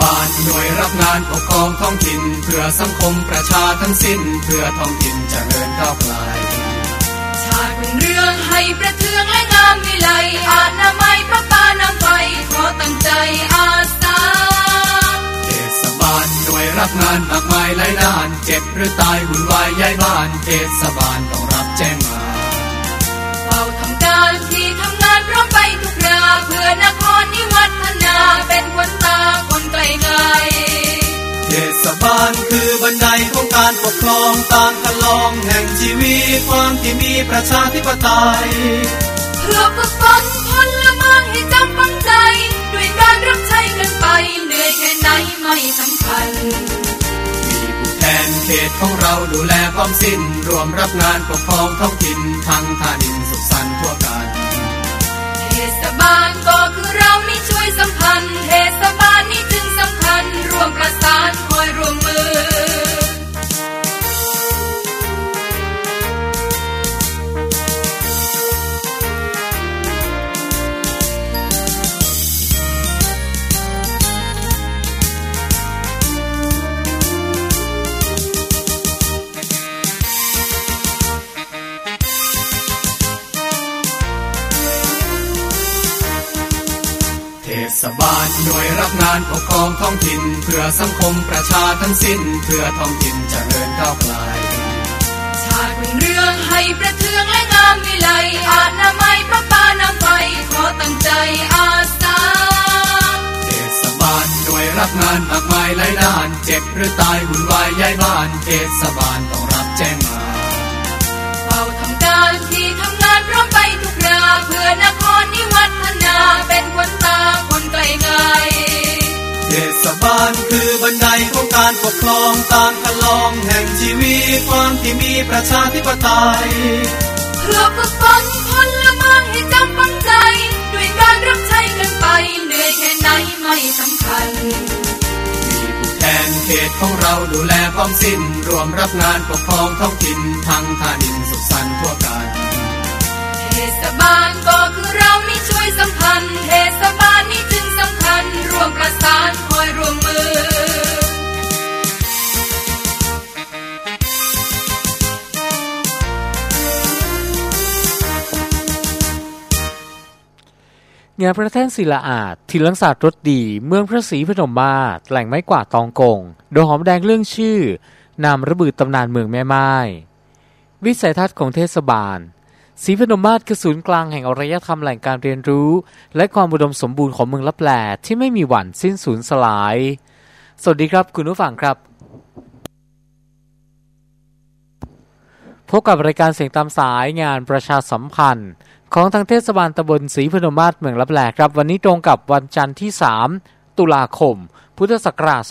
บาลหน่วยรับงานปกครองท้องถิ่น เพื่อสังคมประชาทั้งสิ้น เพื่อท้องถิ่นจเจริญก้าวไกลชาติเป็นเรื่องให้ประเทืองและงามวิไลอาณาไม้พระปานำไปขอตั้งใจอาสาเทศบาลหน่วยรับงานมากมายหลายด้าน เจ็บหรือตายหุ่นวายย้ายบ้านเทศบาลต้องรับแจ้งมาเฝ้าทำการที่ทำงานพร้อมไปทุกราเพื่อนครนิวัฒนา เป็นคนตาคนไกลไกลเทศบาลคือบันไดของการปกครองตามกันลองแห่งชีวิตความที่มีประชาธิปไตยเพื่อฝึกฝนพลเมืองให้จำปังใจ ด้วยการรับใช้กันไปเหนื่อยแค่ไหนไม่สำคัญมีผู้แทนเขตของเราดูแลความสิ้น รวมรับงานปกครองท้องถิ่นทั้งท่าดินสุขสันต์ทั่วกันเทศบาลก็คือเรานี่ ช่วยสัมพันธ์เทศบาลนี่จึงสำคัญรวมประสานคอยรวมมือ บาลหน่วยรับงานปกครองท้องถิ่น เพื่อสังคมประชาทั้งสิ้น เพื่อท้องถิ่นจเจริญก้าวไกลชาติเป็นเรื่องให้ประเทืองและงามวิไลอาณาไม้พระปานำไปขอตั้งใจอาสาเทศบาลหน่วยรับงานมากมายหลายด้าน เจ็บหรือตายหุ่นวายย้ายบ้านเทศบาลต้องรับแจ้งมาเฝ้าทำการที่ทำงานพร้อมไป เพื่อนครนิวัฒนาเป็นคนตาคนไกลไกลเทศบาลคือบันไดของการปกครองตามคันลองแห่งชีวิตความที่มีประชาธิปไตยเพื่อฝึกฝนพลเมืองให้จำปังใจ ด้วยการรับใช้กันไปเหนื่อยแค่ไหนไม่สำคัญมีผู้แทนเขตของเราดูแลความสิ้น รวมรับงานปกครองท้องถิ่นทั้งท่าดินสุขสันต์ทั่วกันเทศ บาลก็คือเรานี่ช่วยสัมพันธ์ เทศบาลนี่จึงสำคัญรวมประสานคอยรวมมืองานพระแท่นศิลาอาจทิลังศาสตร์รถดี เมืองพระศรีพนมมาศแหล่งไม้กวาดตองกง โดยหอมแดงเรื่องชื่อนามระบือตำนานเมืองแม่ไม้ วิสัยทัศน์ของเทศบาล ศรีพนมมาศคือศูนย์กลางแห่งอารยธรรมแหล่งการเรียนรู้ และความอุดมสมบูรณ์ของเมืองลับแลที่ไม่มีวันสิ้นสูญสลาย สวัสดีครับคุณผู้ฟังครับ พบกับรายการเสียงตามสายงานประชาสัมพันธ์ ของทางเทศบาลตำบลศรีพนมมาศเมืองลับแลครับ วันนี้ตรงกับวันจันทร์ที่ 3 ตุลาคม พุทธศักราช 2565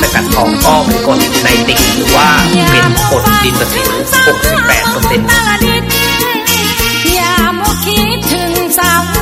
สกัดทองก็เป็นกรดในติ่งหรือว่าเป็นกรดดินประสิว68%ยามคิดถึงสาว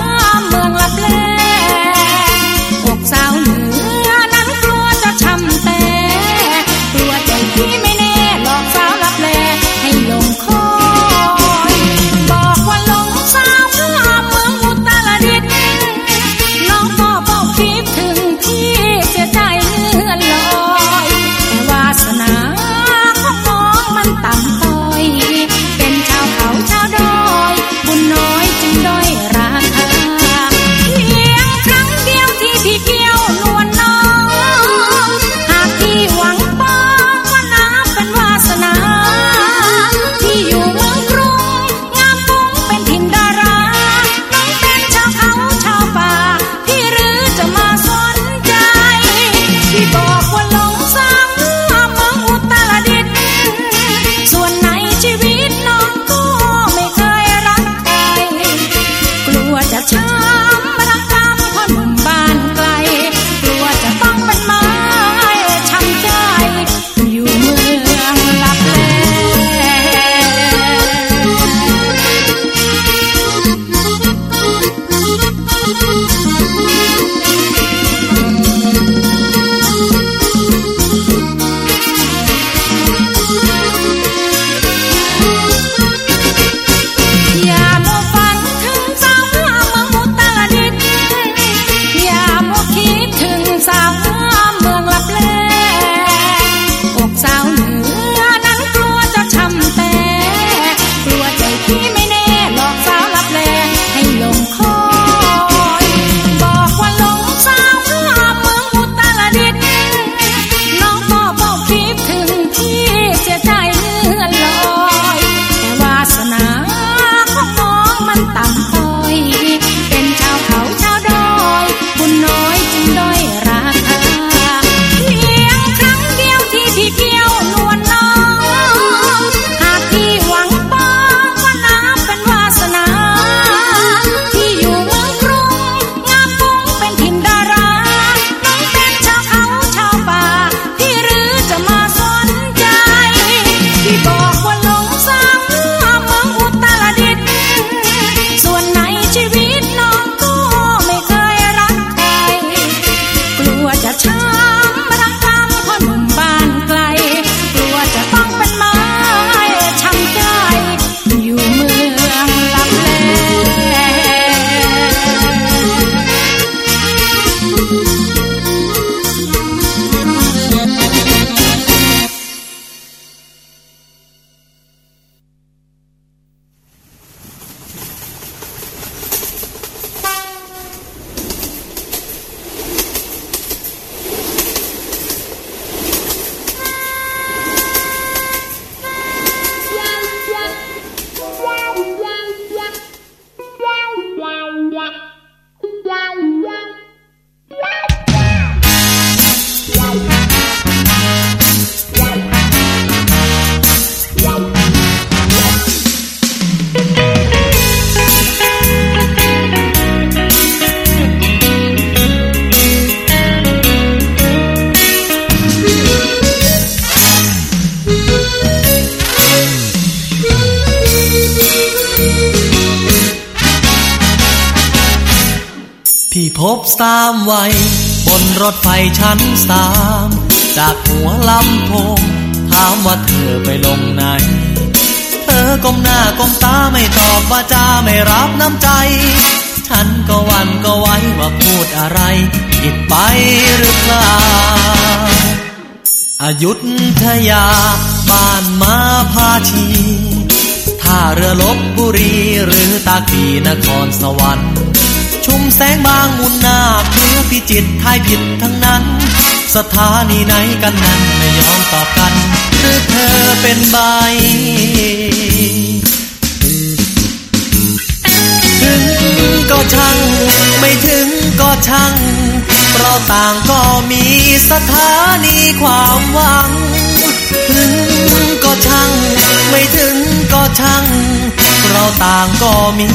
สามวัย บนรถไฟชั้นสาม จากหัวลำโพงถามว่าเธอไปลงไหน เธอก้มหน้าก้มตาไม่ตอบว่าจะไม่รับน้ำใจ ฉันก็วันก็ไว้ว่าพูดอะไร ผิดไปหรือเปล่าอายุทยา บ้านมาพาชีท่าเรือลบบุรีหรือตากีนครสวรรค์ ชุมแสงบางมุนนาเพื่อพิจิตไทยผิดทั้งนั้น สถานีไหนกันนั้นไม่ยอมตอบกัน หรือเธอเป็นใบถึงก็ช่าง ไม่ถึงก็ช่าง เราต่างก็มีสถานีความหวัง ถึงก็ช่าง ไม่ถึงก็ช่าง เราต่างก็มี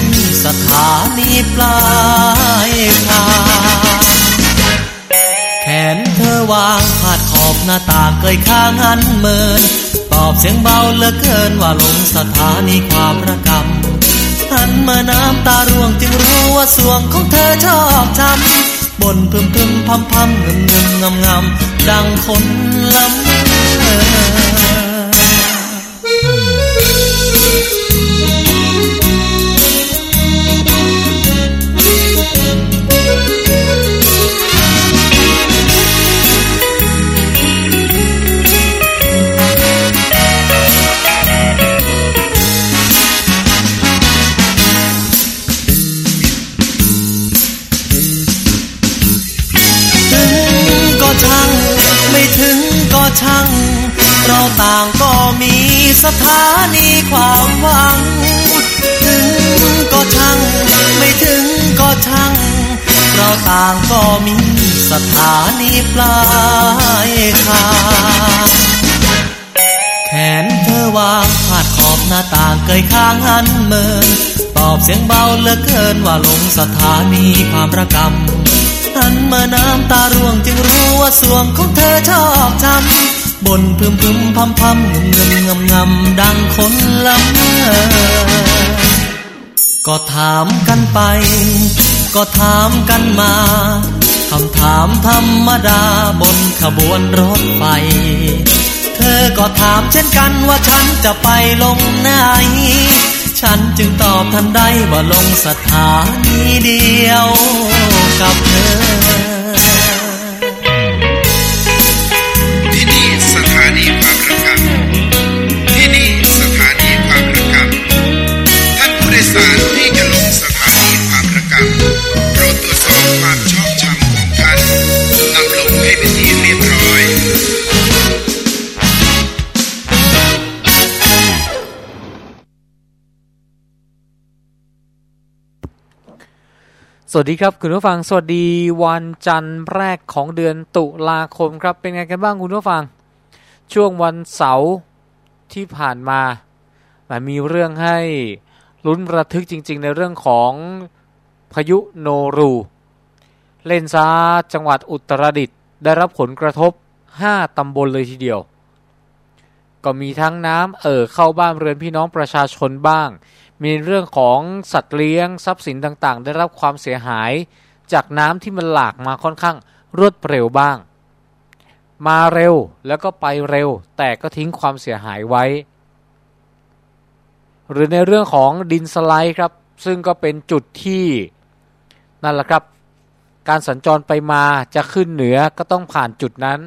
สถานีปลายทางแขนเธอวางผาดขอบหน้าต่างเกยข้างหันเมิน ตอบเสียงเบาเหลือเกินว่าลงสถานีความระกำหันมาน้ำตาร่วงจึงรู้ว่าสวงของเธอชอบทำบนพึมพึมพำพำเงึมเงึมงำงำดังคนละเมอ ช่าง เราต่างก็มีสถานีความหวัง ถึงก็ช่าง ไม่ถึงก็ช่าง เราต่างก็มีสถานีปลายทางแขนเธอวางผาดขอบหน้าต่างเกยข้างหันเมินตอบเสียงเบาเหลือเกินว่าลงสถานีความระกำ หันมาน้ำตาร่วงจึงรู้ว่าสวงของเธอชอบทำบนพึมพึมพำพำเงมเงมงำดังคนละเมอก็ถามกันไป ก็ถามกันมาคำถามธรรมดาบนขบวนรถไฟ เธอก็ถามเช่นกันว่าฉันจะไปลงไหน ฉันจึงตอบทันได้ว่าลงสถานีเดียว กับเธอ สวัสดีครับคุณผู้ฟังสวัสดีวันจันทร์แรกของเดือนตุลาคมครับเป็นไงกันบ้างคุณผู้ฟัง ช่วงวันเสาร์ที่ผ่านมามันมีเรื่องให้ลุ้นระทึกจริง ๆ ในเรื่องของพายุโนรู เล่นซาจังหวัดอุตรดิตถ์ได้รับผลกระทบ 5 ตำบลเลยทีเดียว ก็มีทั้งน้ำเอ่อเข้าบ้านเรือนพี่น้องประชาชนบ้าง มีเรื่องของสัตว์เลี้ยงทรัพย์สินต่างๆ ได้รับความเสียหาย จากน้ำที่มันหลากมาค่อนข้างรวดเร็วบ้าง มาเร็วแล้วก็ไปเร็ว แต่ก็ทิ้งความเสียหายไว้ หรือในเรื่องของดินสไลด์ครับ ซึ่งก็เป็นจุดที่นั่นแหละครับการสัญจรไปมาจะขึ้นเหนือก็ต้องผ่านจุดนั้น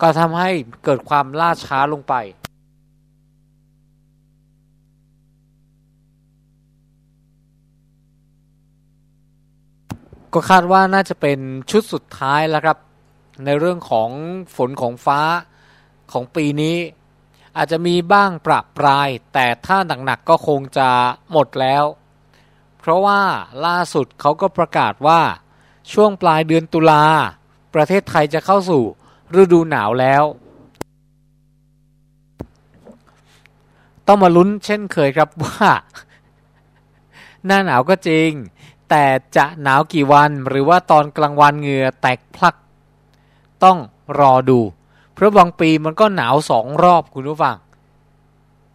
ก็ทำให้เกิดความล่าช้าลงไป ก็คาดว่าน่าจะเป็นชุดสุดท้ายแล้วครับ ในเรื่องของฝนของฟ้าของปีนี้ อาจจะมีบ้างประปราย แต่ถ้าหนักๆก็คงจะหมดแล้ว เพราะว่าล่าสุดเขาก็ประกาศว่าช่วงปลายเดือนตุลาประเทศไทยจะเข้าสู่ฤดูหนาวแล้ว ต้องมาลุ้นเช่นเคยครับว่า หน้าหนาวก็จริง แต่จะหนาวกี่วันหรือว่าตอนกลางวันเหงื่อแตกพลัก ต้องรอดู เพราะบางปีมันก็หนาวสองรอบคุณผู้ฟัง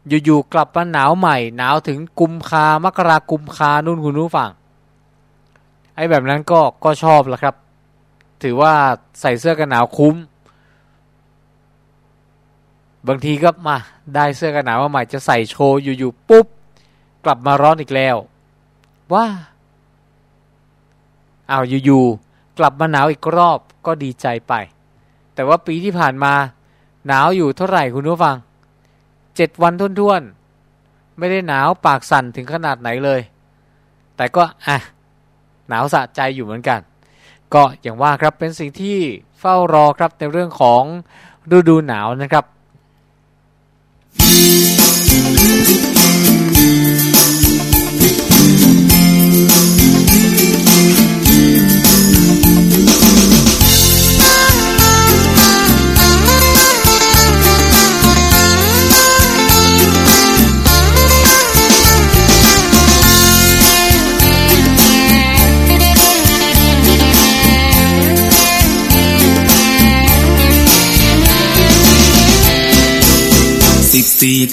อยู่ๆกลับมาหนาวใหม่ หนาวถึงกุมภามกรากุมภานู่นคุณผู้ฟัง ไอ้แบบนั้นก็ก็ชอบและครับ ถือว่าใส่เสื้อกันหนาวคุ้ม บางทีก็มาได้เสื้อกันหนาวมาใหม่จะใส่โชว์อยู่ๆปุ๊บ กลับมาร้อนอีกแล้ว ว้า เอาอยู่ๆกลับมาหนาวอีกรอบก็ดีใจไป แต่ว่าปีที่ผ่านมา หนาวอยู่เท่าไหร่คุณผู้ฟังเจ็ดวันท่วนๆไม่ได้หนาวปากสั่นถึงขนาดไหนเลย แต่ก็อะหนาวสะใจอยู่เหมือนกัน ก็อย่างว่าครับเป็นสิ่งที่เฝ้ารอครับในเรื่องของฤดูหนาวนะครับ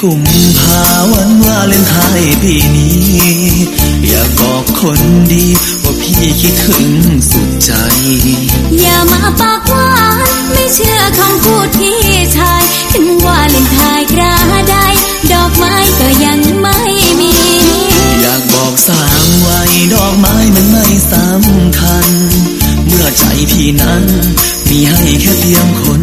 กุมภาวันวาเลนไทยปีนี้ อย่าบอกคนดีว่าพี่คิดถึงสุดใจ อย่ามาปากหวานไม่เชื่อคำพูดพี่ชาย ถึงวาเลนไทยกระไดดอกไม้ก็ยังไม่มี อยากบอกสามวัยดอกไม้มันไม่สำคัญ เมื่อใจพี่นั้น มีให้แค่เพียงคน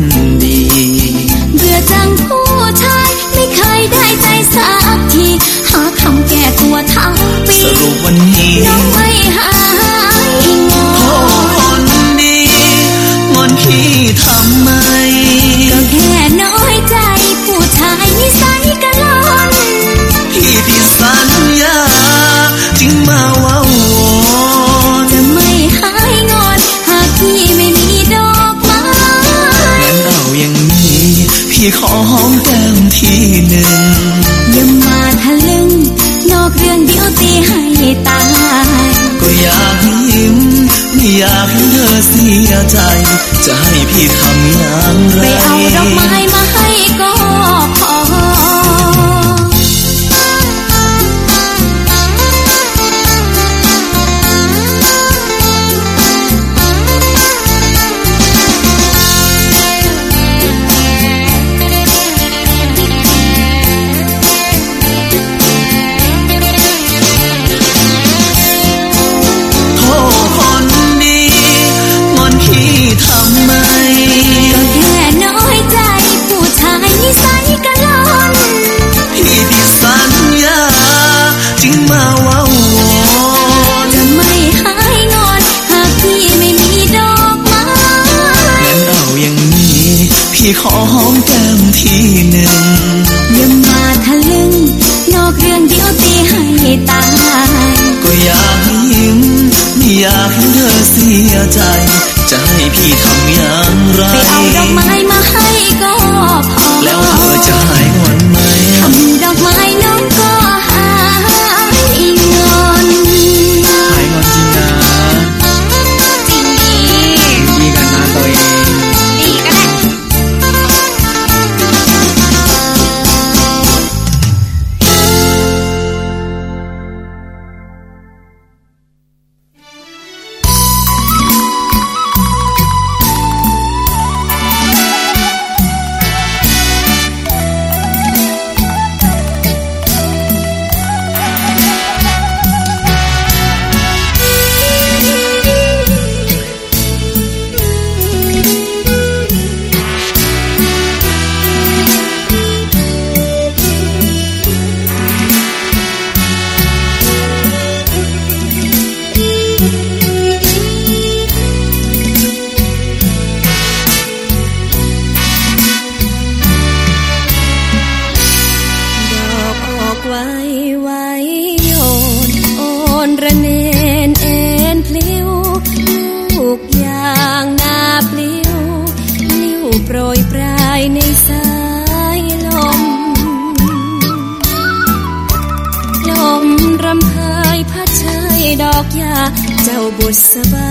บุษบา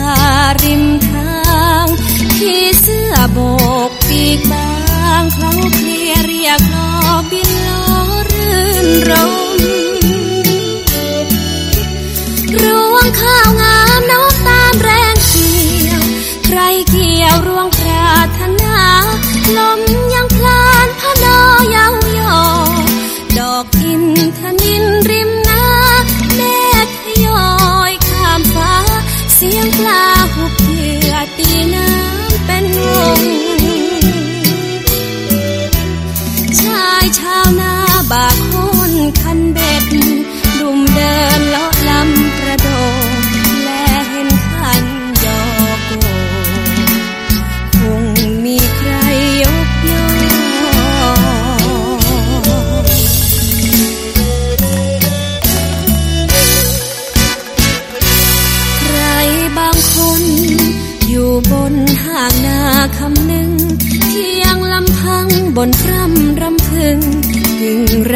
ริมทาง ที่เสื้อบอกปีกบางคล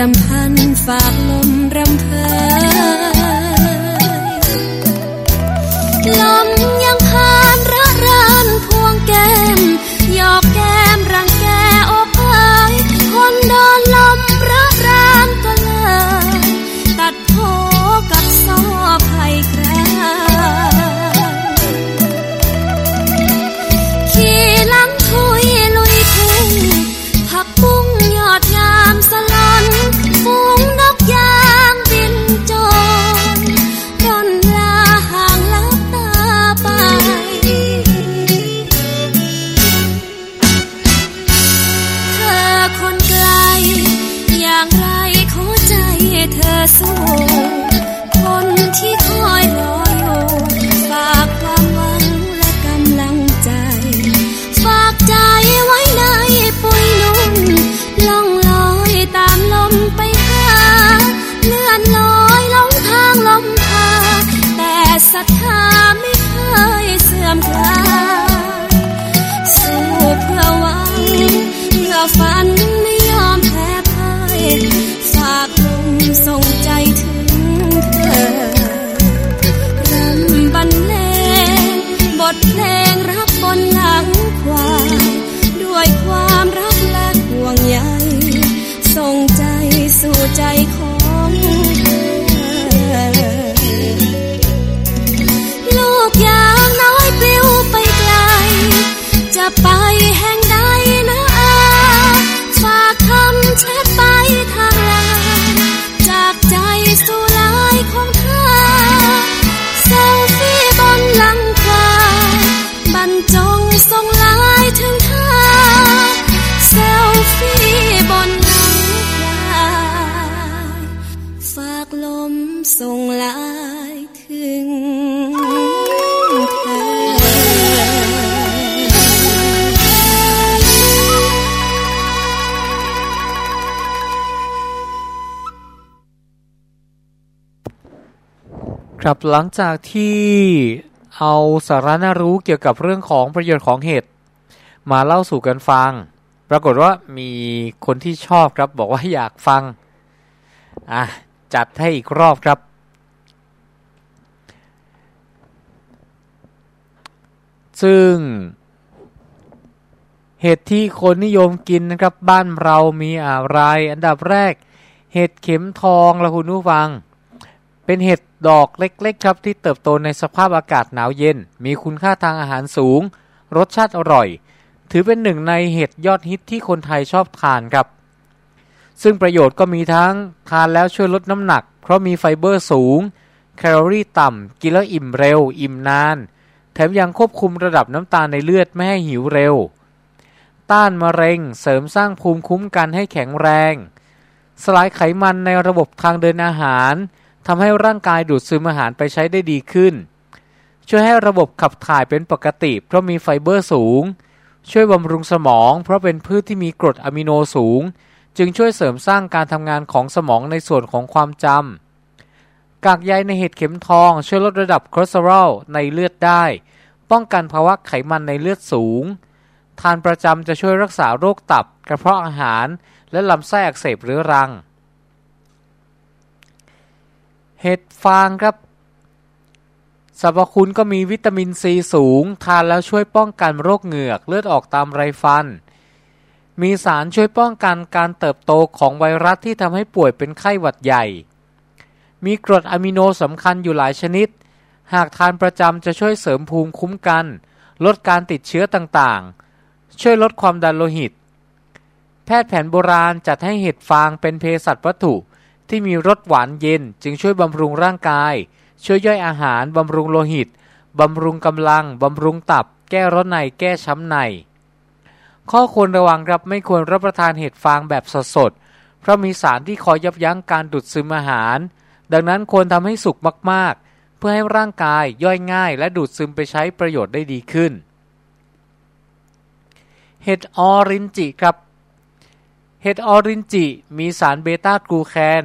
รำพันฝากลมรำพัน ครับหลังจากที่เอาสาระน่ารู้เกี่ยวกับเรื่องของประโยชน์ของเห็ดมาเล่าสู่กันฟัง ปรากฏว่ามีคนที่ชอบครับบอกว่าอยากฟังอะจัดให้อีกรอบครับ ซึ่ง เห็ดที่คนนิยมกินนะครับบ้านเรามีอะไร อันดับแรก เห็ดเข็มทองละคุณผู้ฟัง เป็นเห็ด ดอกเล็กๆครับที่เติบโตในสภาพอากาศหนาวเย็น มีคุณค่าทางอาหารสูง รสชาติอร่อย ถือเป็นหนึ่งในเห็ดยอดฮิตที่คนไทยชอบทานครับ ซึ่งประโยชน์ก็มีทั้งทานแล้วช่วยลดน้ำหนัก เพราะมีไฟเบอร์สูง แคลอรี่ต่ำ กินแล้วอิ่มเร็ว อิ่มนาน แถมยังควบคุมระดับน้ำตาลในเลือดไม่ให้หิวเร็ว ต้านมะเร็ง เสริมสร้างภูมิคุ้มกันให้แข็งแรง สลายไขมันในระบบทางเดินอาหาร ทำให้ร่างกายดูดซึมอาหารไปใช้ได้ดีขึ้น ช่วยให้ระบบขับถ่ายเป็นปกติ เพราะมีไฟเบอร์สูง ช่วยบำรุงสมอง เพราะเป็นพืชที่มีกรดอะมิโนสูง จึงช่วยเสริมสร้างการทำงานของสมองในส่วนของความจำกากใยในเห็ดเข็มทอง ช่วยลดระดับคอเลสเตอรอลในเลือดได้ ป้องกันภาวะไขมันในเลือดสูง ทานประจำจะช่วยรักษาโรคตับ กระเพาะอาหาร และลำไส้อักเสบเรื้อรัง เห็ดฟางครับสรรพคุณก็มีวิตามินซีสูง ทานแล้วช่วยป้องกันโรคเหงือกเลือดออกตามไรฟัน มีสารช่วยป้องกันการเติบโตของไวรัสที่ทำให้ป่วยเป็นไข้หวัดใหญ่ มีกรดอะมิโนสำคัญอยู่หลายชนิด หากทานประจำจะช่วยเสริมภูมิคุ้มกัน ลดการติดเชื้อต่างๆ ช่วยลดความดันโลหิต แพทย์แผนโบราณจัดให้เห็ดฟางเป็นเภสัชวัตถุ ที่มีรสหวานเย็นจึงช่วยบำรุงร่างกาย ช่วยย่อยอาหารบำรุงโลหิตบำรุงกำลังบำรุงตับ แก้ร้อนในแก้ช้ำใน ข้อควรระวังครับไม่ควรรับประทานเห็ดฟางแบบสดเพราะมีสารที่คอยยับยั้งการดูดซึมอาหาร ดังนั้นควรทำให้สุกมากๆ เพื่อให้ร่างกายย่อยง่าย และดูดซึมไปใช้ประโยชน์ได้ดีขึ้น เห็ดออรินจิครับ เห็ดออรินจิมีสารเบต้ากลูแคน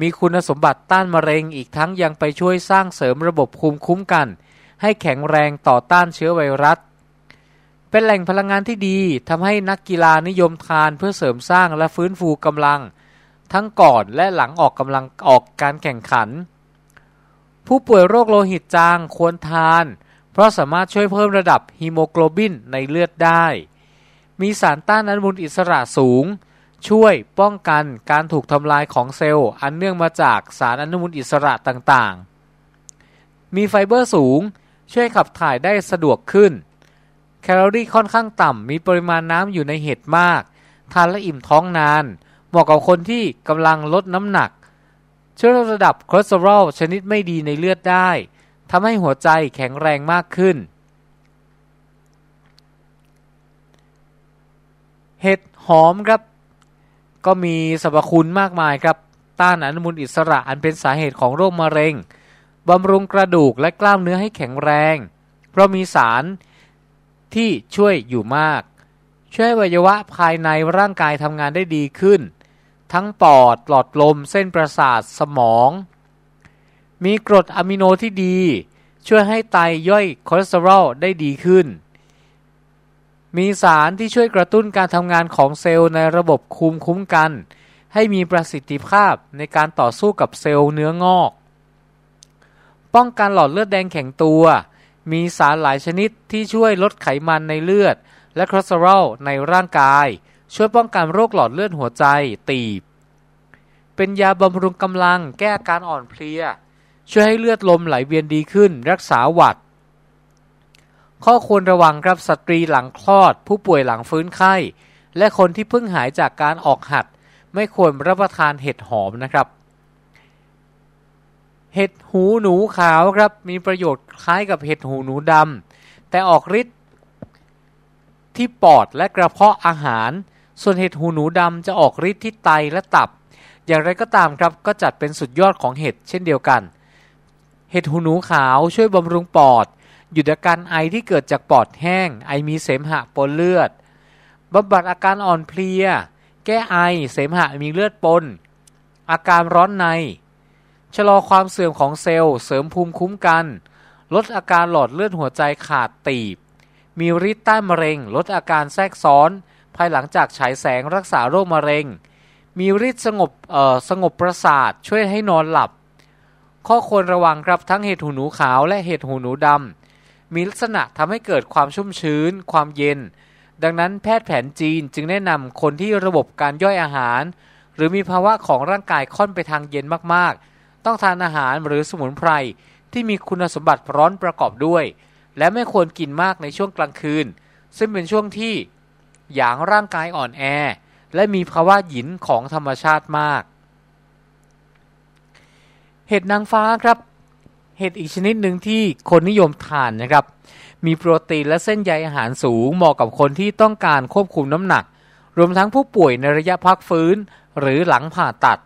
มีคุณสมบัติต้านมะเร็งอีกทั้งยังไปช่วยสร้างเสริมระบบภูมิคุ้มกัน ให้แข็งแรงต่อต้านเชื้อไวรัส เป็นแหล่งพลังงานที่ดีทำให้นักกีฬานิยมทานเพื่อเสริมสร้างและฟื้นฟูกำลัง ทั้งก่อนและหลังออกกำลังหรือการแข่งขัน ผู้ป่วยโรคโลหิตจางควรทาน เพราะสามารถช่วยเพิ่มระดับฮีโมโกลบินในเลือดได้ มีสารต้านอนุมูลอิสระสูง ช่วยป้องกันการถูกทำลายของเซลล์อันเนื่องมาจากสารอนุมูลอิสระต่างๆ มีไฟเบอร์สูง ช่วยขับถ่ายได้สะดวกขึ้น แคลอรี่ค่อนข้างต่ำ มีปริมาณน้ำอยู่ในเห็ดมาก ทานและอิ่มท้องนาน เหมาะกับคนที่กำลังลดน้ำหนัก ช่วยลดระดับคอเลสเตอรอลชนิดไม่ดีในเลือดได้ทำให้หัวใจแข็งแรงมากขึ้น เห็ดหอมครับ ก็มีสรรพคุณมากมายครับต้านอนุมูลอิสระอันเป็นสาเหตุของโรคมะเร็งบำรุงกระดูกและกล้ามเนื้อให้แข็งแรง เพราะมีสารที่ช่วยอยู่มาก ช่วยอวัยวะภายในร่างกายทำงานได้ดีขึ้น ทั้งปอดหลอดลม เส้นประสาทสมอง มีกรดอะมิโนที่ดี ช่วยให้ไตย่อยคอเลสเตอรอลได้ดีขึ้น มีสารที่ช่วยกระตุ้นการทำงานของเซลล์ในระบบภูมิคุ้มกัน ให้มีประสิทธิภาพในการต่อสู้กับเซลล์เนื้องอก ป้องกันหลอดเลือดแดงแข็งตัว มีสารหลายชนิดที่ช่วยลดไขมันในเลือด และคอเลสเตอรอลในร่างกาย ช่วยป้องกันโรคหลอดเลือดหัวใจตีบ เป็นยาบำรุงกำลังแก้อาการอ่อนเพลีย ช่วยให้เลือดลมไหลเวียนดีขึ้น รักษาหวัด ข้อควรระวังครับสตรีหลังคลอด ผู้ป่วยหลังฟื้นไข้ และคนที่เพิ่งหายจากการออกหัด ไม่ควรรับประทานเห็ดหอมนะครับ เห็ดหูหนูขาวครับมีประโยชน์คล้ายกับเห็ดหูหนูดำแต่ออกฤทธิ์ที่ปอดและกระเพาะอาหาร ส่วนเห็ดหูหนูดำจะออกฤทธิ์ที่ไตและตับ อย่างไรก็ตามครับก็จัดเป็นสุดยอดของเห็ดเช่นเดียวกัน เห็ดหูหนูขาวช่วยบำรุงปอด หยุดอาการไอที่เกิดจากปอดแห้ง ไอมีเสมหะปนเลือดบำบัดอาการอ่อนเพลีย แก้ไอเสมหะมีเลือดปน อาการร้อนใน ชะลอความเสื่อมของเซลล์เสริมภูมิคุ้มกัน ลดอาการหลอดเลือดหัวใจขาดตีบ มีฤทธิ์ต้านมะเร็ง ลดอาการแทรกซ้อน ภายหลังจากฉายแสงรักษาโรคมะเร็ง มีฤทธิ์สงบสงบประสาทช่วยให้นอนหลับ ข้อควรระวังครับทั้งเห็ดหูหนูขาวและเห็ดหูหนูดำ มีลักษณะทำให้เกิดความชุ่มชื้น ความเย็น ดังนั้นแพทย์แผนจีนจึงแนะนำคนที่ระบบการย่อยอาหาร หรือมีภาวะของร่างกายค่อนไปทางเย็นมากๆ ต้องทานอาหารหรือสมุนไพรที่มีคุณสมบัติร้อนประกอบด้วย และไม่ควรกินมากในช่วงกลางคืน ซึ่งเป็นช่วงที่หยางร่างกายอ่อนแอ และมีภาวะหยินของธรรมชาติมาก เห็ดนางฟ้าครับ เห็ดอีกชนิดหนึ่งที่คนนิยมทานนะครับ มีโปรตีนและเส้นใยอาหารสูงเหมาะกับคนที่ต้องการควบคุมน้ำหนัก รวมทั้งผู้ป่วยในระยะพักฟื้น หรือหลังผ่าตัด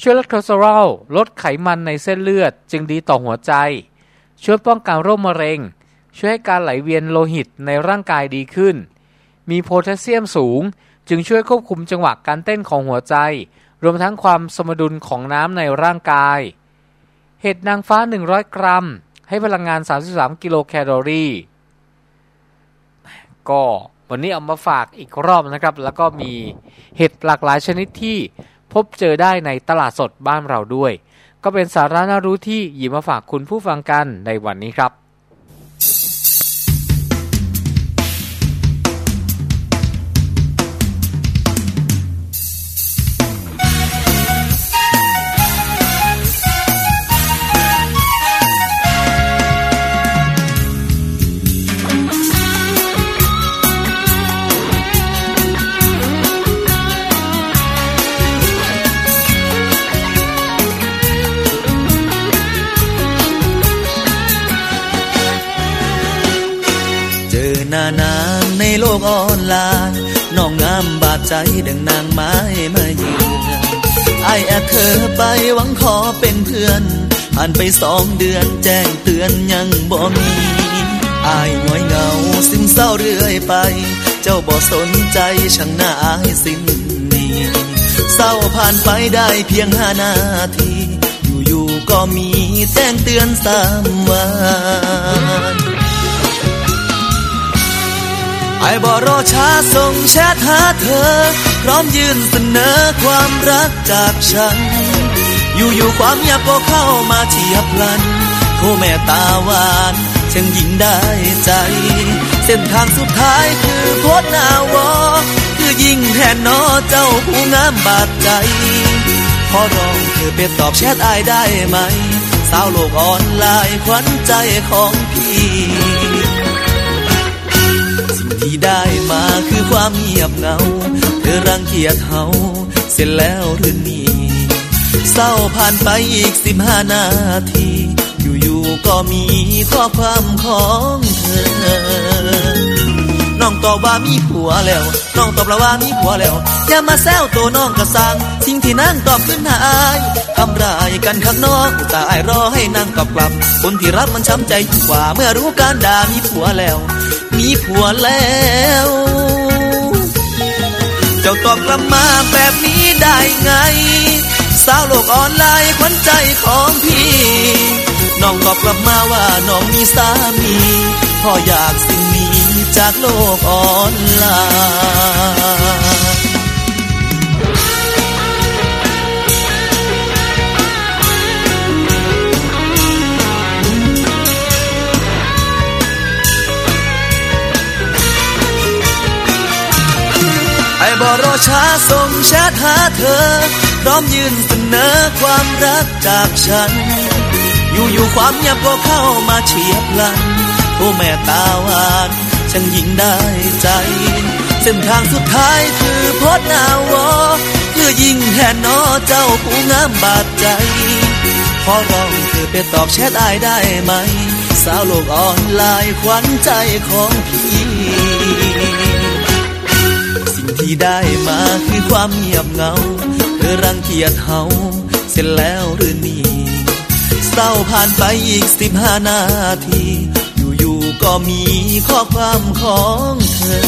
ช่วยลดคอเลสเตอรอลลดไขมันในเส้นเลือด จึงดีต่อหัวใจ ช่วยป้องกันโรคมะเร็ง ช่วยให้การไหลเวียนโลหิตในร่างกายดีขึ้น มีโพแทสเซียมสูง จึงช่วยควบคุมจังหวะการเต้นของหัวใจ รวมทั้งความสมดุลของน้ำในร่างกาย เห็ดนางฟ้า 100 กรัม ให้พลังงาน 33 กิโลแคลอรี่ ก็วันนี้เอามาฝากอีกรอบนะครับ แล้วก็มีเห็ดหลากหลายชนิดที่พบเจอได้ในตลาดสดบ้านเราด้วย ก็เป็นสาระน่ารู้ที่หยิบมาฝากคุณผู้ฟังกันในวันนี้ครับ กออนไลน์น้องงามบาดใจดังนางไม้มาเยือนไอแอบเธอไปหวังขอเป็นเพื่อนผ่านไปสองเดือนแจ้งเตือนยังบ่มีไอายง่อยเงาซึมเศร้าเรื่อยไป เจ้าบ่สนใจช่างน่าอายสิ้นนี้เศร้าผ่านไปได้เพียงห้านาที อยู่ๆก็มีแจ้งเตือนสามวัน ไอ้บ่รอช้าส่งแชทหาเธอ พร้อมยืนเสนอความรักจากฉัน อยู่ๆความเงียบก็เข้ามาเฉียบพลันโทแม่ตาหวานช่างยิงได้ใจ เส้นทางสุดท้ายคือโพสนาวอคือยิ่งแทนนอเจ้าผู้งามบาดใจ ขอร้องเธอไปตอบแชทอายได้ไหม สาวโลกออนไลน์ขวัญใจของพี่ ได้มาคือความเงียบเงา เธอรังเกียจเฮาเสร็จแล้วหรือนี่เศร้าผ่านไปอีกสิบห้านาที อยู่ๆก็มีข้อความของเธอ องตอบว่ามีผัวแล้ว น้องตอบแล้วว่ามีผัวแล้วอย่ามาแซวตัวน้องกระสังสิ่งที่นางตอบขึ้นหายทำร้ายกันข้างนอกตาไอรอให้นางตอบกลับ คนที่รับมันช้ำใจกว่าเมื่อรู้การด่ามีผัวแล้ว มีผัวแล้วเจ้าตอบกลับมาแบบนี้ได้ไง สาวโลกออนไลน์ขวัญใจของพี่ น้องตอบกลับมาว่าน้องมีสามีพ่ออยากสิ่งนี้ จากโลกออนไลน์ไอ้บอรอช้าส่งแชทหาเธอพร้อมยืนเสนอความรักจากฉัน อยู่ๆความเงียบก็เข้ามาเฉียบพลันโอ้แม่ตาหวาน ช่างยิ่งได้ใจ เส้นทางสุดท้ายคือพสนาวอคือยิ่งแทนนอเจ้าผู้งามบาดใจ ขอร้องเธอไปตอบแชทอายได้ไหม สาวโลกออนไลน์ขวัญใจของพี่ สิ่งที่ได้มาคือความเงียบเงาเธอรังเกียจเฮาเสร็จแล้วหรือนี่เศร้าผ่านไปอีกสิบห้านาที ก็มีข้อความของเธอ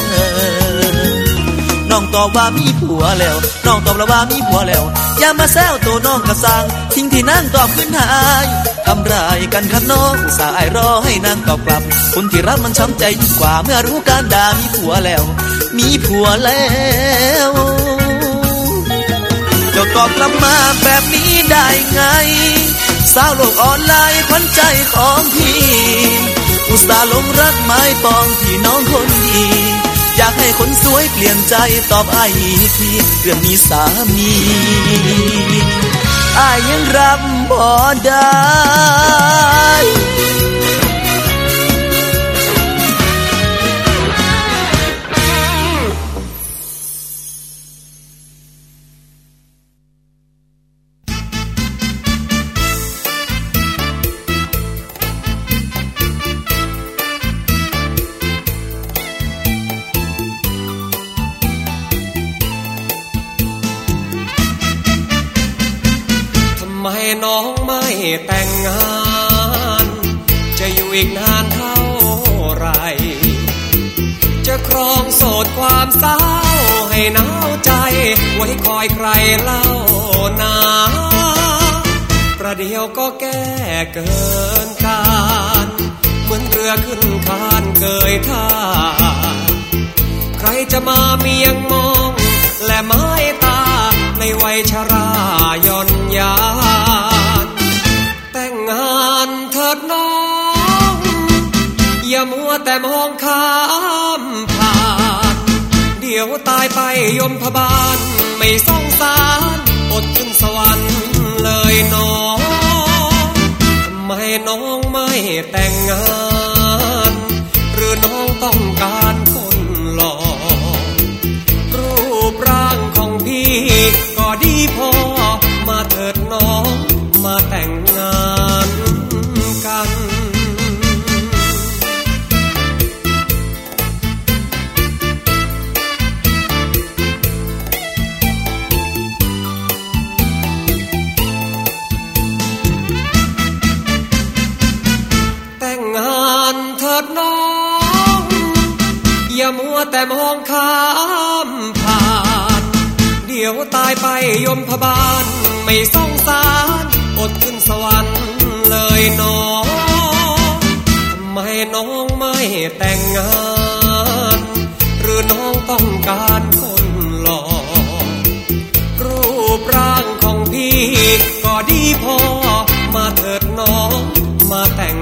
น้องตอบว่ามีผัวแล้ว น้องตอบแล้วว่ามีผัวแล้ว อย่ามาแซวตัวน้องกระสังทิ้งที่นั่งตอบขึ้นหายทำร้ายกันข้างนอกสายรอให้นางตอบกลับ คนที่รักมันช้ำใจยิ่งกว่าเมื่อรู้การด่ามีผัวแล้ว มีผัวแล้วเจ้าตอบกลับมาแบบนี้ได้ไง สาวโลกออนไลน์ขวัญใจของพี่ อุตส่าห์ลงรักไม้ปองพี่น้องคนดี อยากให้คนสวยเปลี่ยนใจตอบไอ้ทีเรื่องมีสามีอ้ายยังรับบ่ได้ น้องไม่แต่งงาน จะอยู่อีกนานเท่าไร จะครองโสดความเศร้าให้หนาวใจ ไว้คอยใครเล่านาประเดี๋ยวก็แก้เกินการเหมือนเรือขึ้นคานเกยท่า ใครจะมาเมียงมอง และไม้ตาในวัยชราย่อนยา อย่ามัวแต่มองข้ามผ่าน เดี๋ยวตายไปยมพบาลไม่สงสารอดขึ้นสวรรค์เลยน้องทำไมน้องไม่แต่งงาน หรือน้องต้องการคนหล่อรูปร่างของพี่ก็ดีพอ แต่มองข้ามผ่าน เดี๋ยวตายไปยมพบาลไม่สงสารอดขึ้นสวรรค์เลยน้องไม่น้องไม่แต่งงาน หรือน้องต้องการคนหล่อรูปร่างของพี่ก็ดีพอมาเถิดน้องมาแต่ง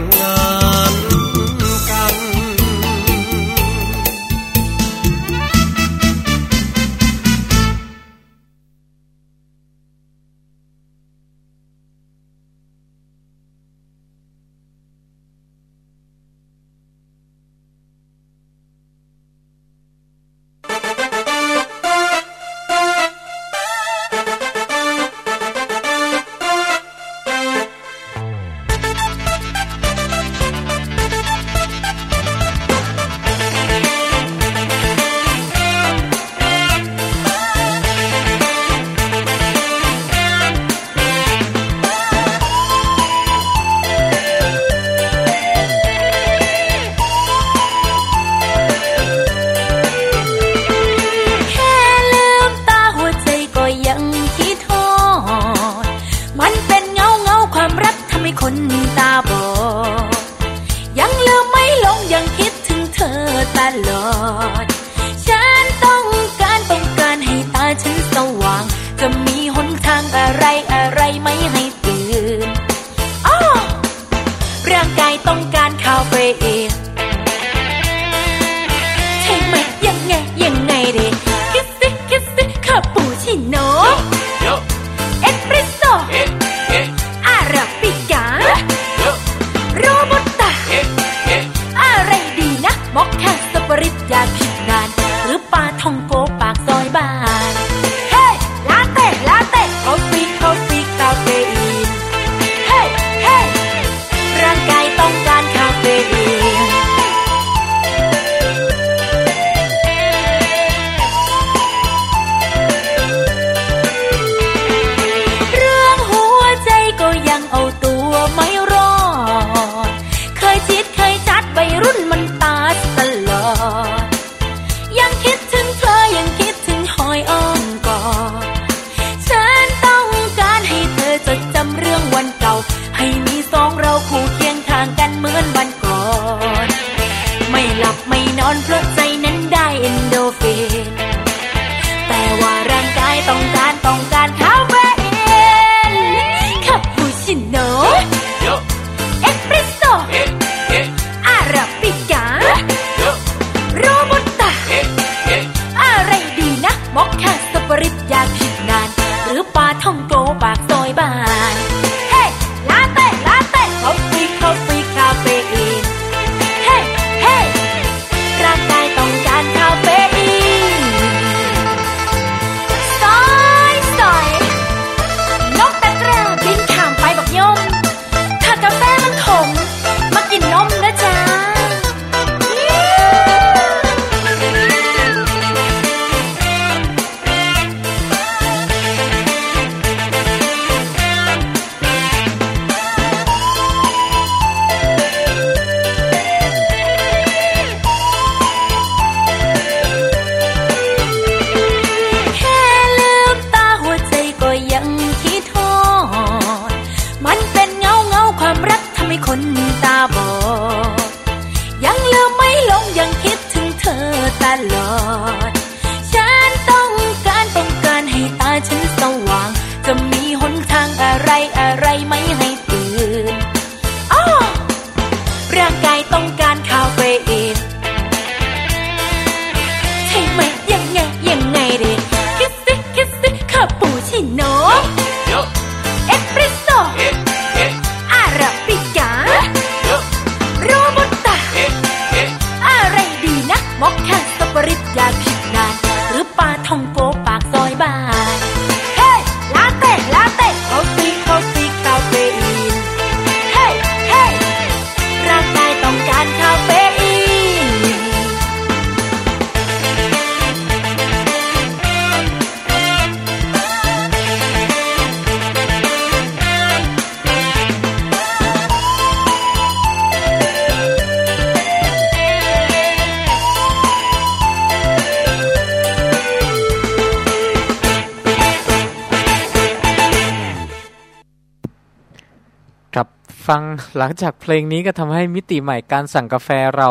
ฟังหลังจากเพลงนี้ก็ทำให้มิติใหม่การสั่งกาแฟเรา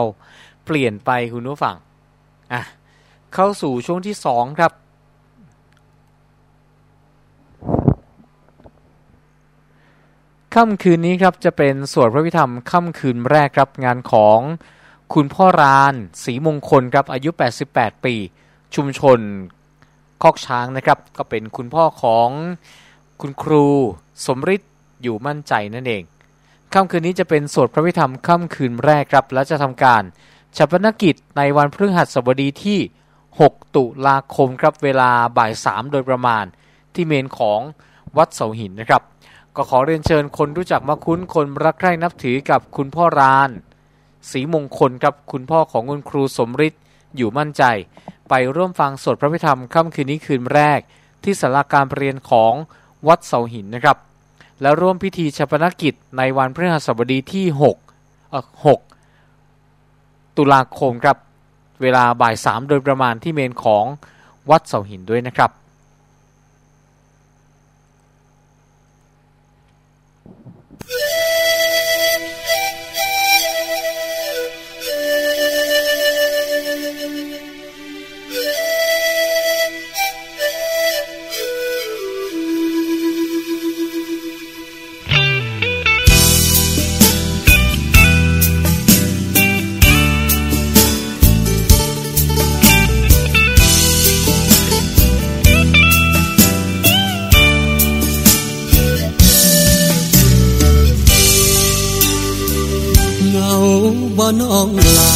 เปลี่ยนไปคุณผู้ฟังอะเข้าสู่ช่วงที่สองครับ ค่ำคืนนี้ครับจะเป็นสวดพระพิธรรมค่ำคืนแรกครับงานของคุณพ่อรานศรีมงคลครับอายุ 88 ปี ชุมชนคอกช้างนะครับ ก็เป็นคุณพ่อของคุณครูสมฤทธิ์อยู่มั่นใจนั่นเอง ค่ำคืนนี้จะเป็นสวดพระพิธรรมค่ำคืนแรกครับ และจะทำการชาปนกิจในวันพฤหัสบดีที่ 6 ตุลาคมครับเวลาบ่าย3โดยประมาณ ที่เมนของวัดเสาหินนะครับ ก็ขอเรียนเชิญคนรู้จักมาคุ้นคนรักใคร่นับถือกับคุณพ่อรานศรีมงคลครับคุณพ่อของคุณครูสมฤทธิ์อยู่มั่นใจ ไปร่วมฟังสวดพระพิธรรมค่ำคืนนี้คืนแรก ที่สาราการเรียนของวัดเสาหินนะครับ และร่วมพิธีชาปนกิจในวันพฤหัสบดีที่6เอ่อ6ตุลาคมครับ เวลาบ่าย3โดยประมาณที่เมนของวัดเสาหินด้วยนะครับ บ่น้องลา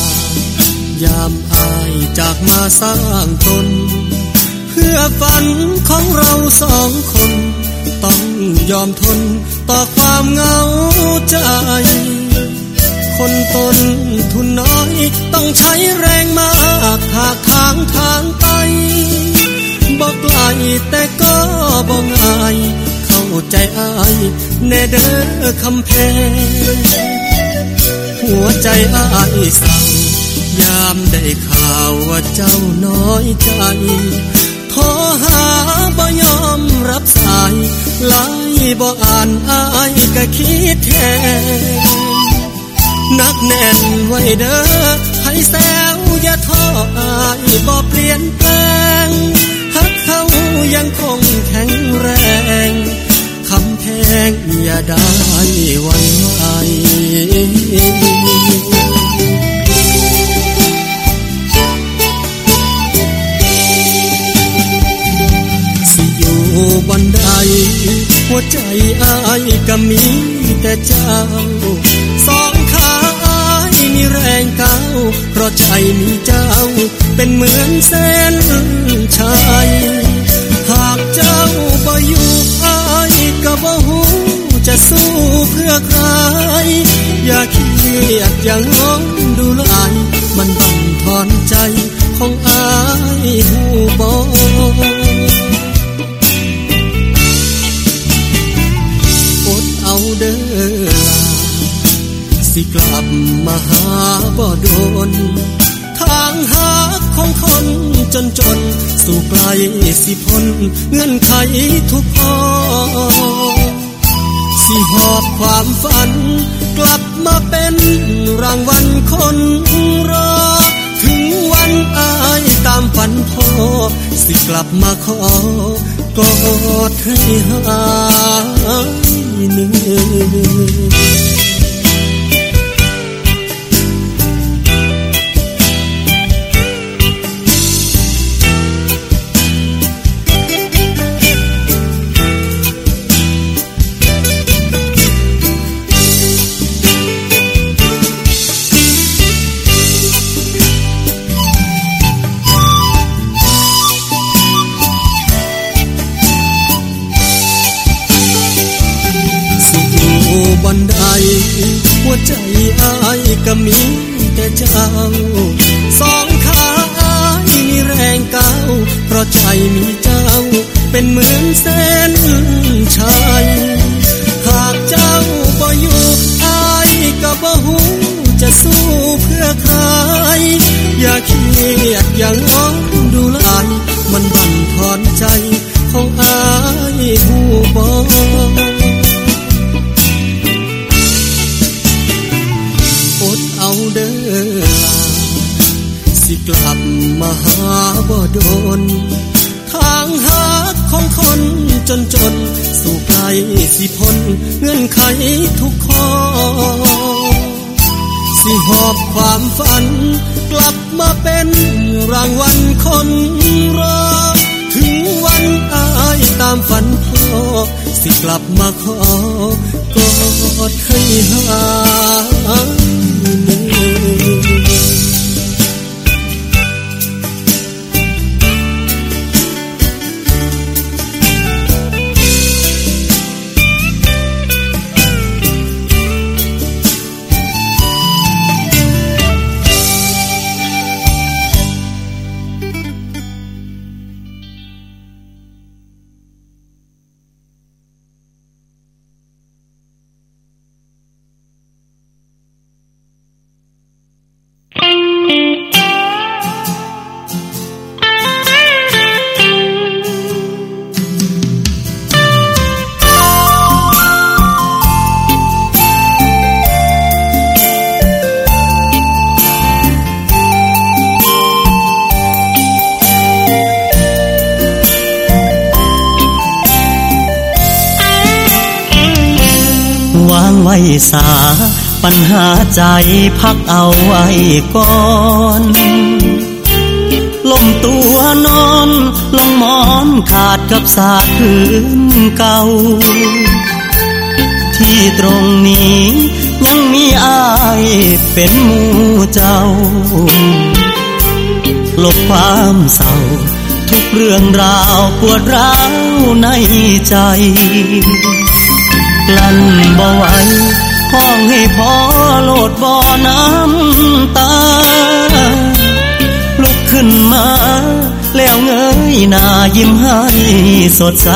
ยามอายจากมาสร้างตน เพื่อฝันของเราสองคน ต้องยอมทนต่อความเหงาใจ คนตนทุนน้อยต้องใช้แรงมากหากทางทางไปบอกไกลแต่ก็บ่ง่าย เข้าใจอายแน่เด้อคำแพง หัวใจอ้ายสั่งยามได้ข่าวว่าเจ้าน้อยใจโทรหาบ่ยอมรับสายไล่บ่อ่านอ้ายก็คิดแทนนักแน่นไว้เด้อให้แซวอย่าท้ออายบ่เปลี่ยนแปลงฮักเขายังคงแข็งแรง แพงอย่าได้วันไหวสิอยู่บันใดหัวใจอายก็มีแต่เจ้า สองขาอายมีแรงก้าวเพราะใจมีเจ้า เป็นเหมือนเส้นชัยหากเจ้าบ่อยู่ บ่หูจะสู้เพื่อใคร อย่าเครียดอย่างง้องดูลาย มันบั่นทอนใจของอายหูบอดเอาเด้อลาสิกลับมาหาบ่โดนางหาของคนจนจน สู่ไกลสิพ้นเงื่อนไขทุกข้อสิหอบความฝัน กลับมาเป็นรางวัลคนรอ ถึงวันอายตามฝันพอ สิกลับมาขอกอดให้หายเหนื่อย เพ ปัญหาใจพักเอาไว้ก่อนล้มตัวนอนลงหมอนขาดกับสาคืนเก่า ที่ตรงนี้ยังมีอายเป็นมูเจ้า ลบความเศร้าทุกเรื่องราวปวดร้าวในใจ กลั้นบ่ไหว ห้องให้พอโลดบ่อน้ำตา ลุกขึ้นมา แล้วเงยหน้ายิ้มให้สดใส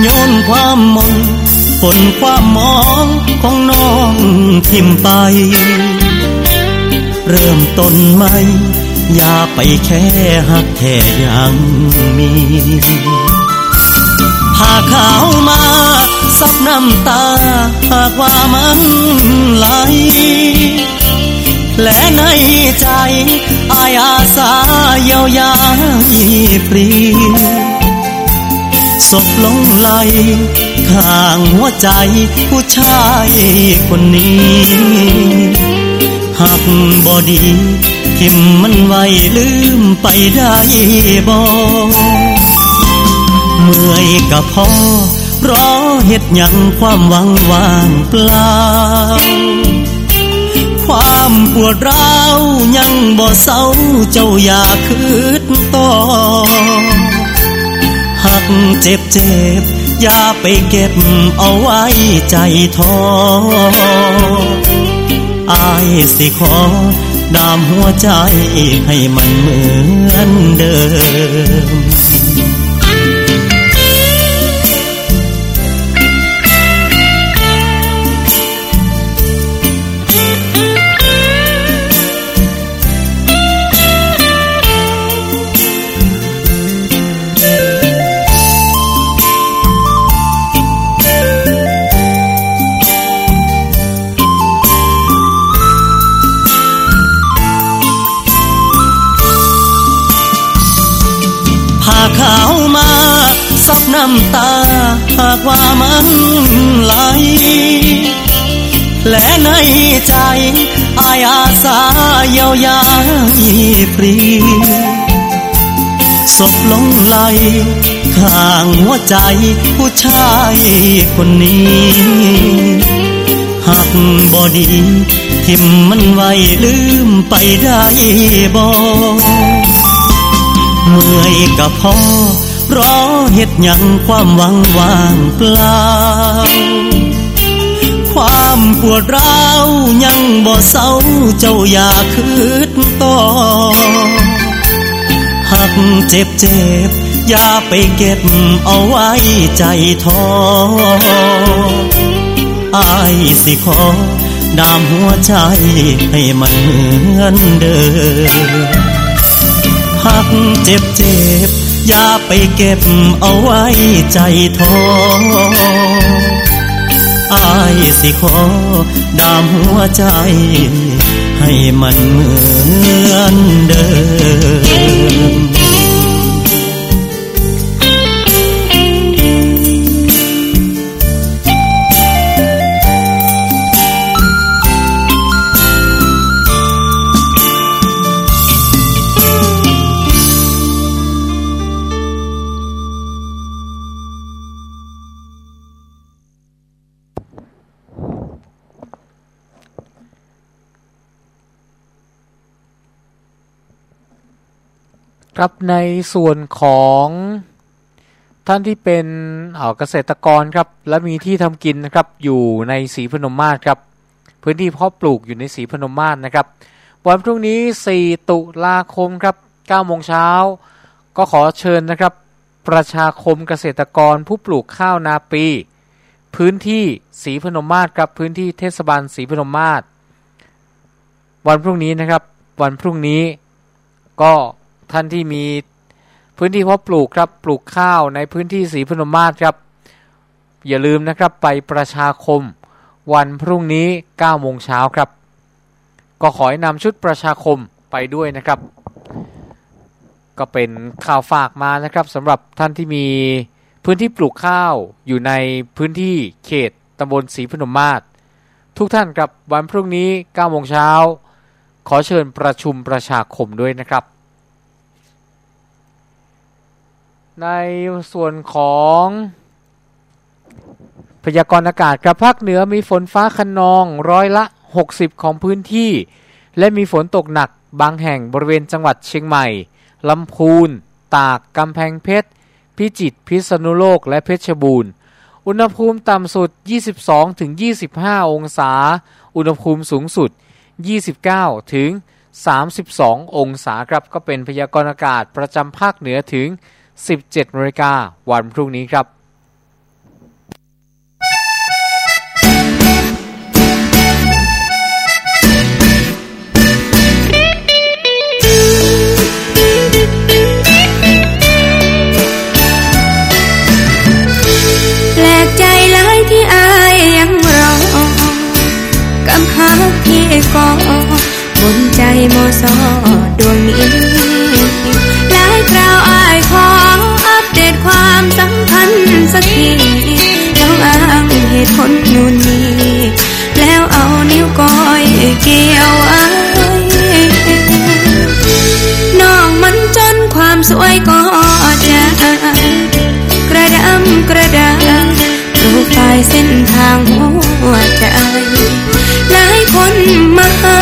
โยนความมองปนความมองของน้องทิมไป เริ่มต้นใหม่อย่าไปแค่หักแค่ยังมี พาขาวมาซับน้ำตาหากว่ามันไหลและในใจอายอาสาเยียวยาให้ฟรีศพลงไหลข้างหัวใจผู้ชายคนนี้หากบอดีทิมมันไว้ลืมไปได้บ่ เมื่อยกับพ่อรอเฮ็ดยังความหวังว่างเปล่า ความปวดร้าวยังบ่เศร้าเจ้าอย่าคืดต่อ หักเจ็บเจ็บอย่าไปเก็บเอาไว้ใจท้ออายสิขอดามหัวใจให้มันเหมือนเดิม มันไหล และในใจอายอาสาเยียวยาให้ฟรีศพลงไหลข้างหัวใจผู้ชายคนนี้หักบอดีทิมมันไว้ลืมไปได้บ่เมื่อยกับพ่อ รอเฮ็ดยังความหวังว่างเปล่า ความปวดร้าวยังบ่เศร้าเจ้าอย่าคืดต่อ หักเจ็บเจ็บอย่าไปเก็บเอาไว้ใจท้ออายสิขอดามหัวใจให้มันเหมือนเดิมหักเจ็บเจ็บ อย่าไปเก็บเอาไว้ใจท้ออายสิขอดามหัวใจ ให้มันเหมือนเดิม ครับในส่วนของท่านที่เป็นเกษตรกรครับและมีที่ทำกินนะครับอยู่ในสีพนมมาศครับพื้นที่เพาะปลูกอยู่ในสีพนมมาศนะครับวันพรุ่งนี้ 4 ตุลาคมครับ9โมงเช้าก็ขอเชิญนะครับ ประชาคมเกษตรกรผู้ปลูกข้าวนาปี พื้นที่สีพนมมาศครับพื้นที่เทศบาลสีพนมมาศวันพรุ่งนี้นะครับ วันพรุ่งนี้ก็ ท่านที่มีพื้นที่เพาะปลูกครับ ปลูกข้าวในพื้นที่สีพนมมาศครับ อย่าลืมนะครับไปประชาคมวันพรุ่งนี้9โมงเช้าครับ ก็ขอให้นำชุดประชาคมไปด้วยนะครับ ก็เป็นข่าวฝากมานะครับสำหรับท่านที่มีพื้นที่ปลูกข้าวอยู่ในพื้นที่เขตตำบลศรีพนมมาศทุกท่านครับวันพรุ่งนี้9โมงเช้าขอเชิญประชุมประชาคมด้วยนะครับ ในส่วนของพยากรณ์อากาศกระภาคเหนือมีฝนฟ้าขนองร้อยละ 60 ของพื้นที่ และมีฝนตกหนักบางแห่งบริเวณจังหวัดเชียงใหม่ลำพูน ตากกำแพงเพชร พิจิตรพิษณุโลกและเพชรบูรณ์อุณหภูมิต่ำสุด 22-25 องศา อุณหภูมิสูงสุด 29 ถึง 32 องศาครับก็เป็นพยากรณ์อากาศประจำภาคเหนือถึง 17นาฬิกาวันพรุ่งนี้ครับแปลกใจหลายที่อายยังรอกำหาพี่ก็บนใจโมซอดวงนี้หลายคราวอายขอ ความสัมพันธ์สักทีแล้วอ้างเหตุผลนู่นนี่แล้วเอานิ้วก้อยเกี่ยวไอ้น้องมันจนความสวยก็จะกระดำกระดาโปรไฟล์เส้นทางหัวใจหลายคนมาหา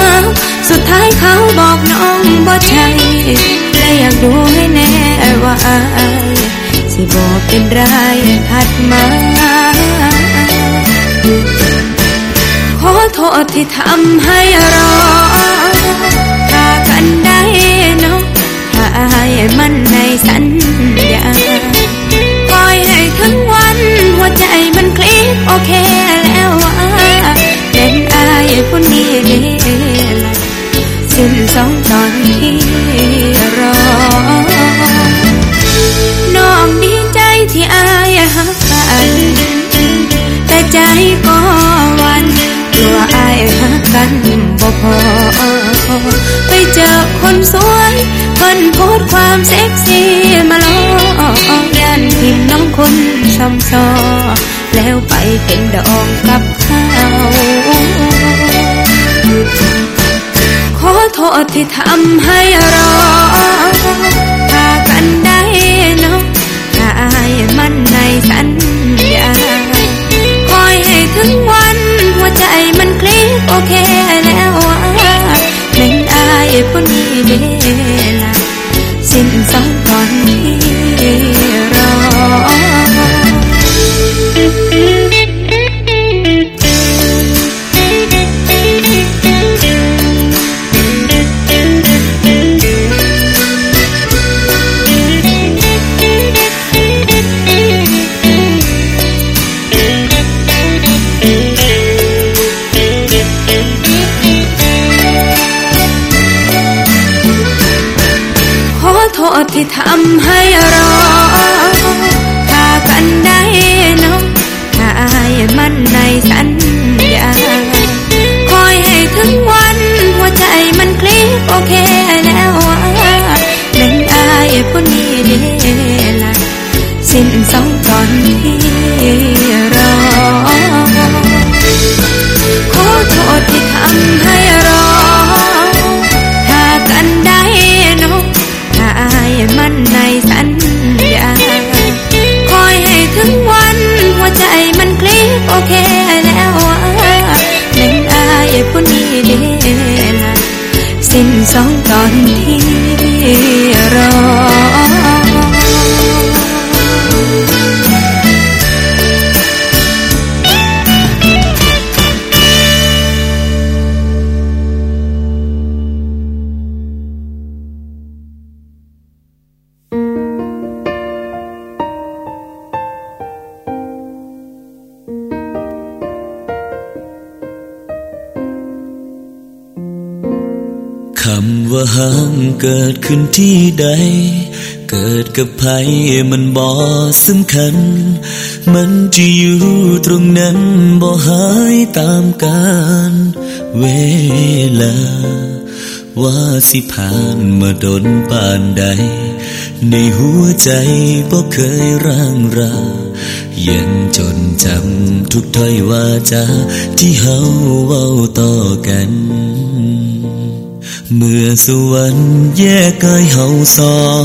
สุดท้ายเขาบอกน้องบ่ใช่และอยากดูให้แน่ว่าอาย สิบอกเป็นไรถัดมา ขอโทษที่ทำให้รอถ้ากันได้เนาะถ้าให้มันในสัญญาปล่อยให้ทั้งวันหัวใจมันคลิกโอเค เจอคนสวยคนโพสความเซ็กซี่มาล้อยันทิมน้องคนซ้ำซอแล้วไปเป็นดองกับเขาขอโทษที่ทำให้รอถ้ากันได้เนาะถ้าอายมันในสัญญาคอยให้ถึงวันหัวใจมันคลิกโอเค คนนี้เด้ล่ะสิ้นสองตอน ทำให้รอถ้ากันได้น้องถ้าให้มันในสัญญาคอยให้ถึงวันหัวใจมันคลิกโอเคแล้วเล่นอายผู้นี้เดละสิ้นสองตอนที่รอขอโทษที่ทำให้ สอ ขึ้นที่ใด เกิดกับใครมันบ่สำคัญ มันจะอยู่ตรงนั้นบ่หายตามกาลเวลา ว่าสิผ่านมาดนปานใด ในหัวใจบ่เคยร่างรายังจนจำทุกถ้อยวาจาที่เฮาเว้าต่อกัน เมื่อสวรรค์แยกกายเฮาสอง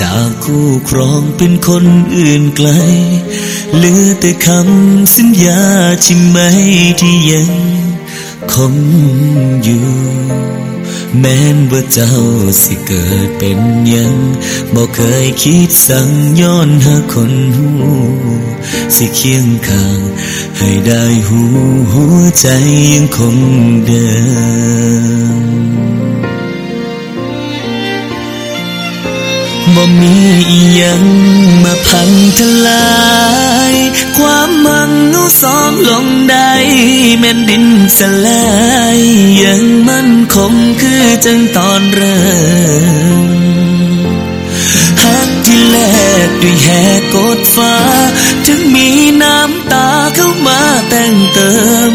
จากคู่ครองเป็นคนอื่นไกล เหลือแต่คำสัญญาใช่ไหมที่ยังคงอยู่ แม้นว่าเจ้าสิเกิดเป็นยังบอกเคยคิดสั่งย้อนหาคนหูสิเคียงข้าง ให้ได้หูหัวใจยังคงเดิม บ่มีอีหยังมาพังทลาย ความมังเงาซ้อมลงได้แม่นดินสลายยังมั่นคงคือจังตอนเริ่มหักที่แลกด้วยแหกกดฟ้า ถึงมีน้ำตาเข้ามาแต่งเติม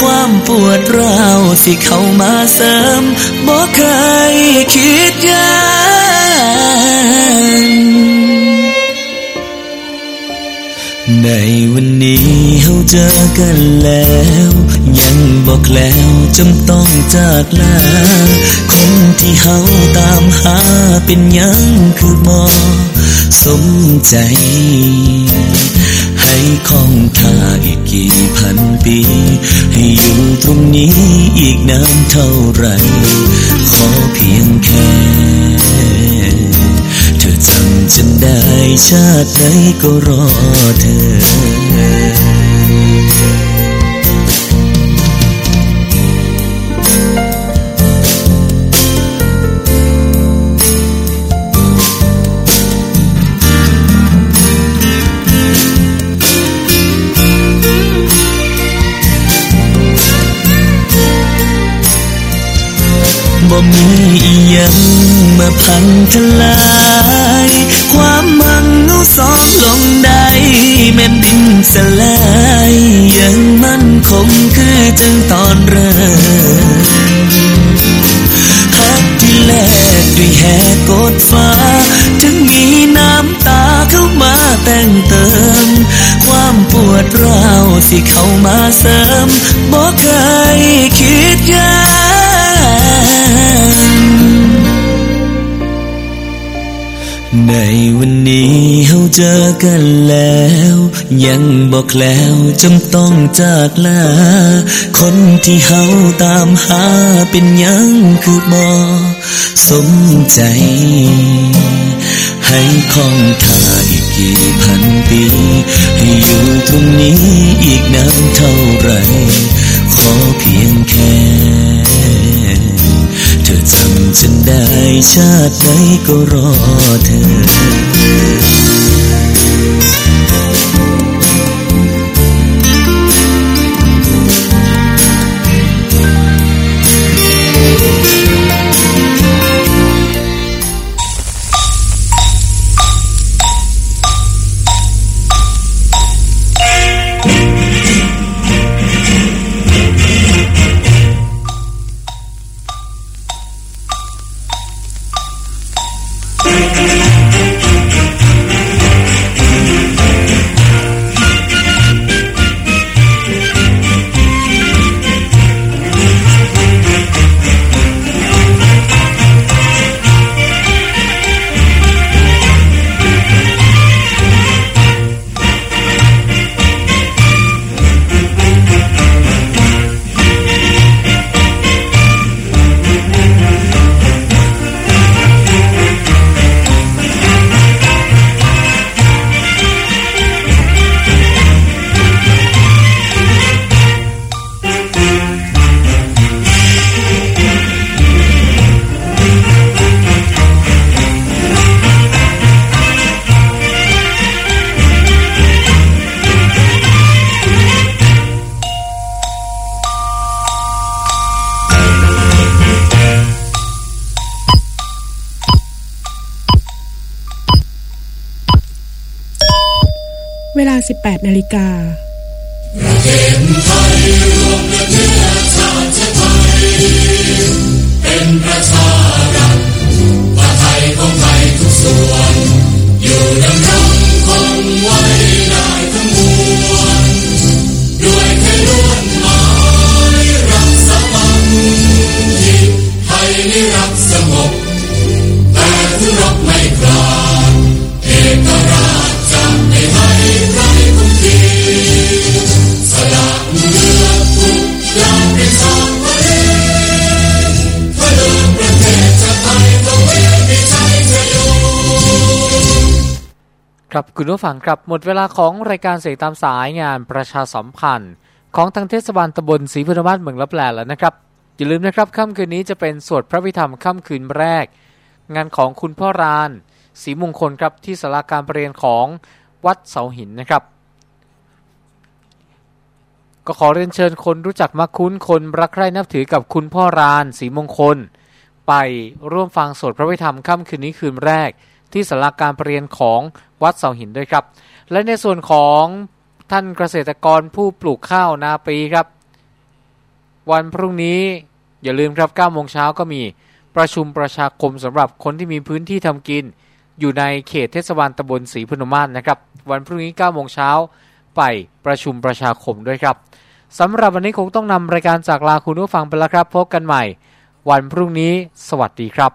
ความปวดร้าวสิเข้ามาเสริมบ่เคยคิดยาน ในวันนี้เฮาเจอกันแล้ว ยังบอกแล้วจำต้องจากลา คนที่เฮาตามหาเป็นยังคือมอสมใจ ให้คองคาอีกกี่พันปี ให้อยู่ตรงนี้อีกนานเท่าไร ขอเพียงแค่ จำฉันได้ชาติไหนก็รอเธอ บ่มีอียังมาพังทลายความมังเงาซอกลงได้แม่นดินสลายยังมันคงคือจังตอนเริ่มหักที่แลกด้วยแหกกดฟ้า ถึงมีน้ำตาเข้ามาแต่งเติม ความปวดร้าวสิเข้ามาเสริมบ่เคย วันนี้เฮาเจอกันแล้ว ยังบอกแล้วจำต้องจากลา คนที่เฮาตามหาเป็นยังคือบ่สมใจ ให้คองทาอีกกี่พันปี ให้อยู่ตรงนี้อีกนานเท่าไหรขอเพียงแค่ ธอจำฉันได้ชาติไหนก็รอเธอ ลา 18 นาฬิกาประเทศไทยรวมเนื้อชาติไทย เป็นประชารัฐว่าไทยของไทยทุกส่วน อยู่ดำรงคงไว้ได้ทั้งมวลด้วยไทยล้วนหมายรักสมันที่ไทยนี่รักสงบแต่ทุรบไม่กล้า ครับคุณผู้ฟังครับหมดเวลาของรายการเสียงตามสายงานประชาสัมพันธ์ ของทางเทศบาลตำบลศรีพุทธมาศเมืองลับแลแล้วนะครับ อย่าลืมนะครับค่ำคืนนี้จะเป็นสวดพระวิธรรมค่ำคืนแรก งานของคุณพ่อรานศรีมงคลครับที่สาราการประเรียนของวัดเสาหินนะครับ ก็ขอเรียนเชิญคนรู้จักมักคุ้นคนรักใคร่นับถือกับคุณพ่อรานศรีมงคล ไปร่วมฟังสวดพระวิธรรมค่ำคืนนี้คืนแรก ที่สาราการประเรียนของ วัดเสาหินด้วยครับ และในส่วนของท่านเกษตรกรผู้ปลูกข้าวนาปีครับ วันพรุ่งนี้อย่าลืมครับ9โมงเช้าก็มีประชุมประชาคมสำหรับคนที่มีพื้นที่ทำกิน อยู่ในเขตเทศบาลตำบลศรีพนมมาศนะครับ วันพรุ่งนี้9โมงเช้าไปประชุมประชาคมด้วยครับสำหรับวันนี้คงต้องนำรายการจากลาคุณผู้ฟังไปแล้วครับ พบกันใหม่ วันพรุ่งนี้ สวัสดีครับ